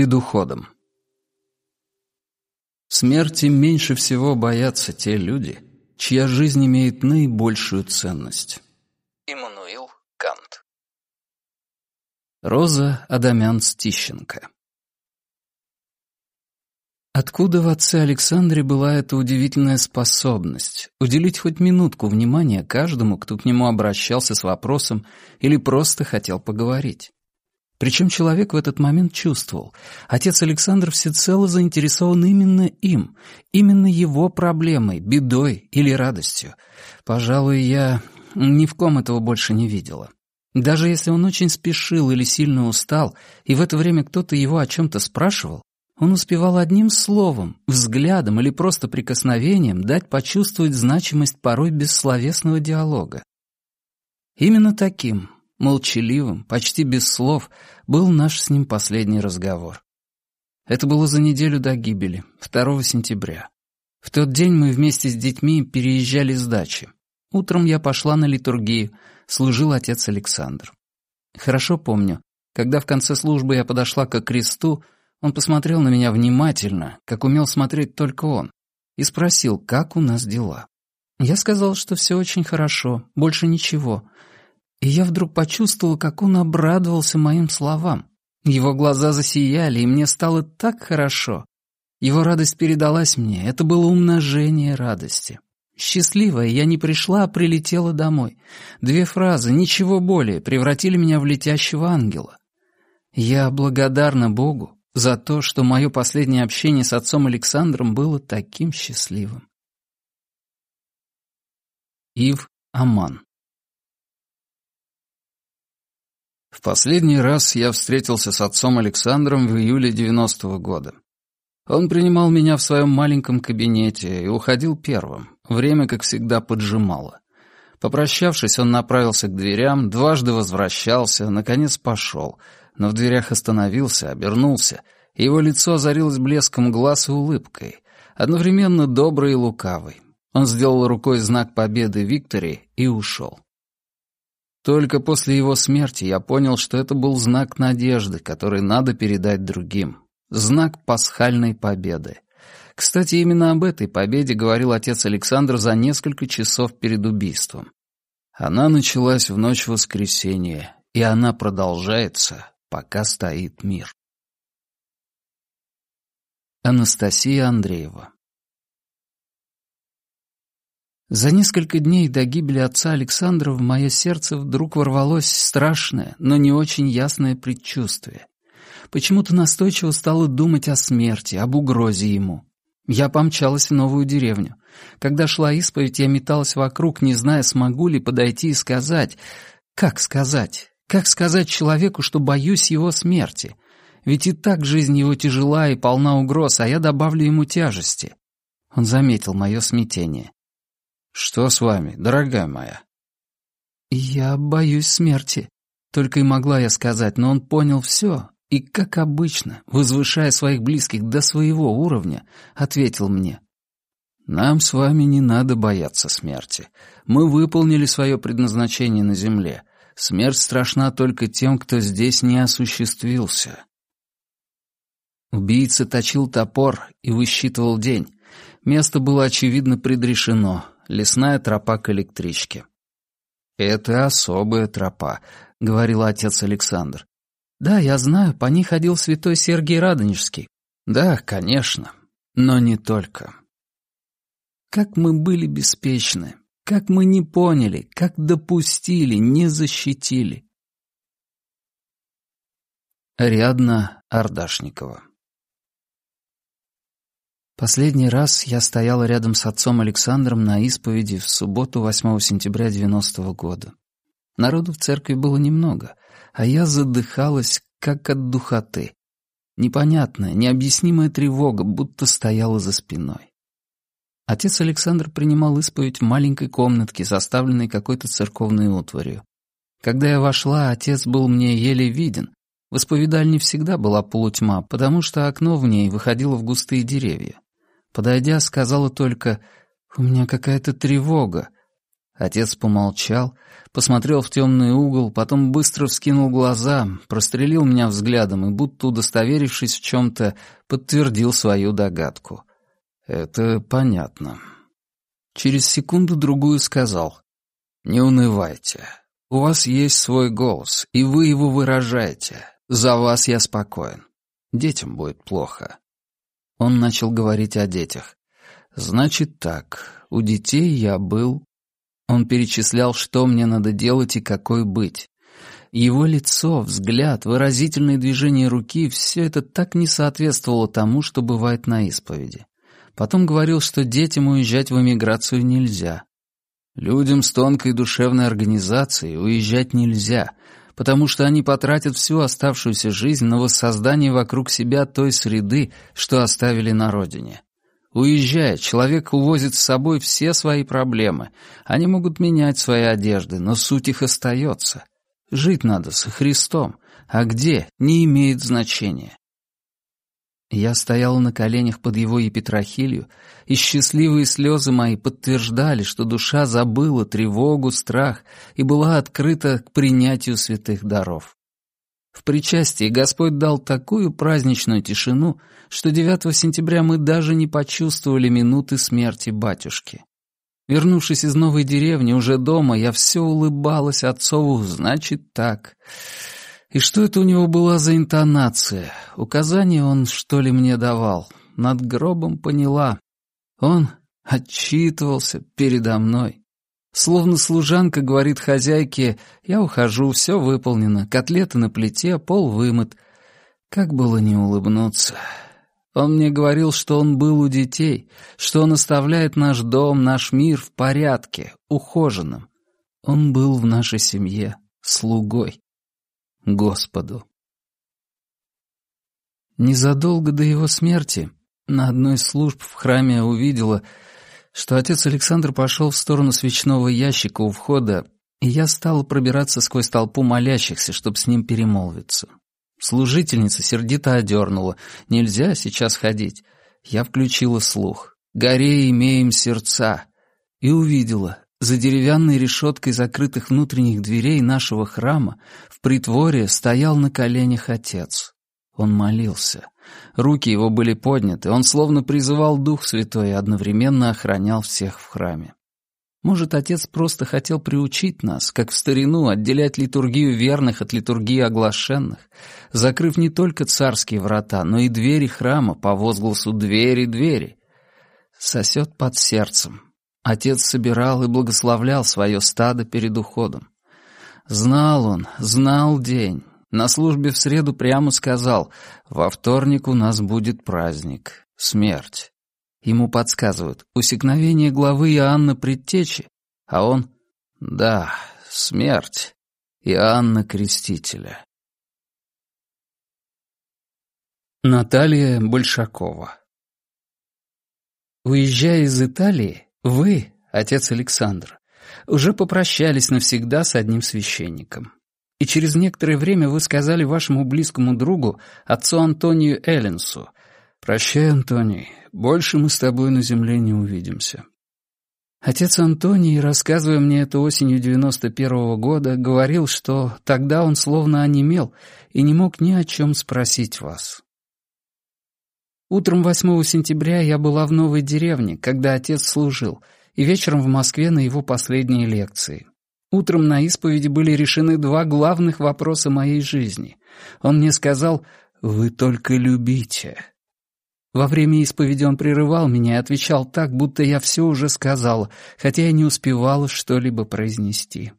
Перед уходом. Смерти меньше всего боятся те люди, чья жизнь имеет наибольшую ценность. Иммануил Кант. Роза Адамян Стищенко. Откуда в отце Александре была эта удивительная способность уделить хоть минутку внимания каждому, кто к нему обращался с вопросом или просто хотел поговорить? Причем человек в этот момент чувствовал, отец Александр всецело заинтересован именно им, именно его проблемой, бедой или радостью. Пожалуй, я ни в ком этого больше не видела. Даже если он очень спешил или сильно устал, и в это время кто-то его о чем-то спрашивал, он успевал одним словом, взглядом или просто прикосновением дать почувствовать значимость порой бессловесного диалога. Именно таким, молчаливым, почти без слов, был наш с ним последний разговор. Это было за неделю до гибели, 2 сентября. В тот день мы вместе с детьми переезжали с дачи. Утром я пошла на литургию, служил отец Александр. Хорошо помню, когда в конце службы я подошла к кресту, он посмотрел на меня внимательно, как умел смотреть только он, и спросил, как у нас дела. Я сказал, что все очень хорошо, больше ничего, и я вдруг почувствовал, как он обрадовался моим словам. Его глаза засияли, и мне стало так хорошо. Его радость передалась мне, это было умножение радости. Счастливая, я не пришла, а прилетела домой. Две фразы, ничего более, превратили меня в летящего ангела. Я благодарна Богу за то, что мое последнее общение с отцом Александром было таким счастливым. Ив Аман Последний раз я встретился с отцом Александром в июле 90-го года. Он принимал меня в своем маленьком кабинете и уходил первым. Время, как всегда, поджимало. Попрощавшись, он направился к дверям, дважды возвращался, наконец пошел, но в дверях остановился, обернулся, его лицо озарилось блеском глаз и улыбкой, одновременно доброй и лукавой. Он сделал рукой знак победы Виктории и ушел. Только после его смерти я понял, что это был знак надежды, который надо передать другим. Знак пасхальной победы. Кстати, именно об этой победе говорил отец Александр за несколько часов перед убийством. Она началась в ночь воскресенья, и она продолжается, пока стоит мир. Анастасия Андреева за несколько дней до гибели отца Александра в мое сердце вдруг ворвалось страшное, но не очень ясное предчувствие. Почему-то настойчиво стало думать о смерти, об угрозе ему. Я помчалась в новую деревню. Когда шла исповедь, я металась вокруг, не зная, смогу ли подойти и сказать... Как сказать? Как сказать человеку, что боюсь его смерти? Ведь и так жизнь его тяжела и полна угроз, а я добавлю ему тяжести. Он заметил мое смятение. «Что с вами, дорогая моя?» «Я боюсь смерти», — только и могла я сказать, но он понял все и, как обычно, возвышая своих близких до своего уровня, ответил мне. «Нам с вами не надо бояться смерти. Мы выполнили свое предназначение на земле. Смерть страшна только тем, кто здесь не осуществился». Убийца точил топор и высчитывал день. Место было, очевидно, предрешено лесная тропа к электричке. «Это особая тропа», — говорил отец Александр. «Да, я знаю, по ней ходил святой Сергий Радонежский». «Да, конечно, но не только». Как мы были беспечны, как мы не поняли, как допустили, не защитили. Ариадна Ардашникова Последний раз я стояла рядом с отцом Александром на исповеди в субботу 8 сентября 90 -го года. Народу в церкви было немного, а я задыхалась, как от духоты. Непонятная, необъяснимая тревога будто стояла за спиной. Отец Александр принимал исповедь в маленькой комнатке, заставленной какой-то церковной утварью. Когда я вошла, отец был мне еле виден. В исповедальне всегда была полутьма, потому что окно в ней выходило в густые деревья. Подойдя, сказала только «У меня какая-то тревога». Отец помолчал, посмотрел в темный угол, потом быстро вскинул глаза, прострелил меня взглядом и, будто удостоверившись в чем-то, подтвердил свою догадку. «Это понятно». Через секунду-другую сказал. «Не унывайте. У вас есть свой голос, и вы его выражаете. За вас я спокоен. Детям будет плохо». Он начал говорить о детях. «Значит так, у детей я был он перечислял, что мне надо делать и какой быть. Его лицо, взгляд, выразительные движения руки — все это так не соответствовало тому, что бывает на исповеди. Потом говорил, что детям уезжать в эмиграцию нельзя. Людям с тонкой душевной организацией уезжать нельзя, потому что они потратят всю оставшуюся жизнь на воссоздание вокруг себя той среды, что оставили на родине. Уезжая, человек увозит с собой все свои проблемы. Они могут менять свои одежды, но суть их остается. Жить надо со Христом, а где — не имеет значения. Я стояла на коленях под его епитрахилью, и счастливые слезы мои подтверждали, что душа забыла тревогу, страх и была открыта к принятию святых даров. В причастии Господь дал такую праздничную тишину, что 9 сентября мы даже не почувствовали минуты смерти батюшки. Вернувшись из новой деревни, уже дома, я все улыбалась отцову «значит так». И что это у него была за интонация? Указание он, что ли, мне давал? Над гробом поняла. Он отчитывался передо мной. Словно служанка говорит хозяйке, «Я ухожу, все выполнено, котлеты на плите, пол вымыт». Как было не улыбнуться. Он мне говорил, что он был у детей, что он оставляет наш дом, наш мир в порядке, ухоженным. Он был в нашей семье слугой. Господу. Незадолго до его смерти на одной из служб в храме увидела, что отец Александр пошел в сторону свечного ящика у входа, и я стала пробираться сквозь толпу молящихся, чтобы с ним перемолвиться. Служительница сердито одернула. «Нельзя сейчас ходить». Я включила слух. «Горе имеем сердца». И увидела. За деревянной решеткой закрытых внутренних дверей нашего храма в притворе стоял на коленях отец. Он молился. Руки его были подняты, он словно призывал Дух Святой и одновременно охранял всех в храме. Может, отец просто хотел приучить нас, как в старину, отделять литургию верных от литургии оглашенных, закрыв не только царские врата, но и двери храма по возгласу «двери, двери». Сосет под сердцем. Отец собирал и благословлял свое стадо перед уходом. Знал он, знал день, на службе в среду прямо сказал, во вторник у нас будет праздник, смерть. Ему подсказывают, усекновение главы Иоанна Предтечи, а он, да, смерть, Иоанна Крестителя. Наталья Большакова Уезжая из Италии, вы, отец Александр, уже попрощались навсегда с одним священником и через некоторое время вы сказали вашему близкому другу, отцу Антонию Эллинсу, «Прощай, Антоний, больше мы с тобой на земле не увидимся». Отец Антоний, рассказывая мне это осенью 91-го года, говорил, что тогда он словно онемел и не мог ни о чем спросить вас. Утром 8 сентября я была в новой деревне, когда отец служил, и вечером в Москве на его последней лекции. Утром на исповеди были решены два главных вопроса моей жизни. Он мне сказал «Вы только любите». Во время исповеди он прерывал меня и отвечал так, будто я все уже сказала, хотя я не успевала что-либо произнести.